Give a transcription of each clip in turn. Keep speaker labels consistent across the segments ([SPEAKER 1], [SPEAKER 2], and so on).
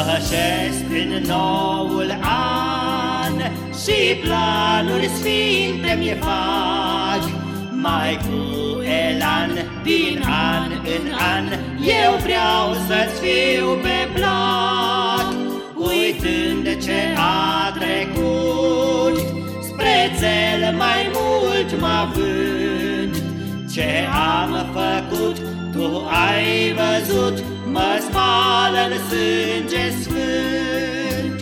[SPEAKER 1] Pășesc în noul an Și planuri sfinte mi fac Mai cu elan din an în an Eu vreau să-ți fiu pe plac. Uitând ce a trecut Spre cel mai mult mă vând Ce am făcut tu ai văzut Mă spală în sânge sfânt.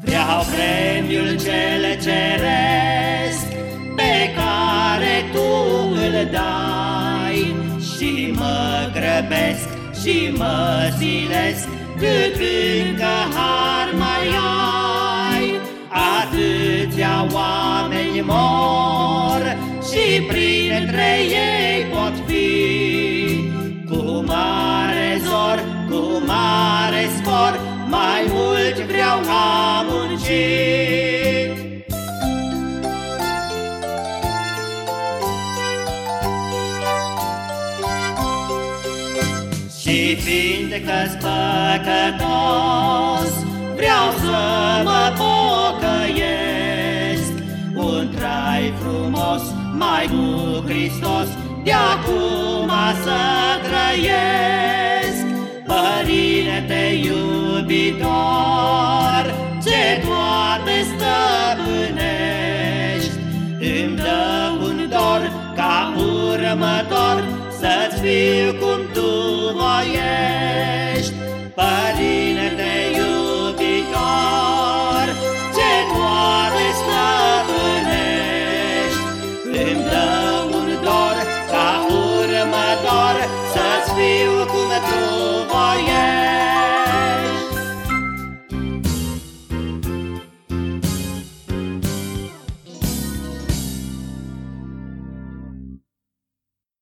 [SPEAKER 1] Vreau premiul cel ceresc Pe care tu îl dai Și mă grăbesc și mă zilesc Cât încă har mai ai mor Și printre ei pot fi. Cu mare zor, cu mare spor Mai mult vreau a munci Și fiindcă-s păcătos mai cu Hristos De acum să trăiesc. Părinte iubitor Ce toate stăpânești. Îmi dă un dor ca următor Să-ți fiu cum tu. voiești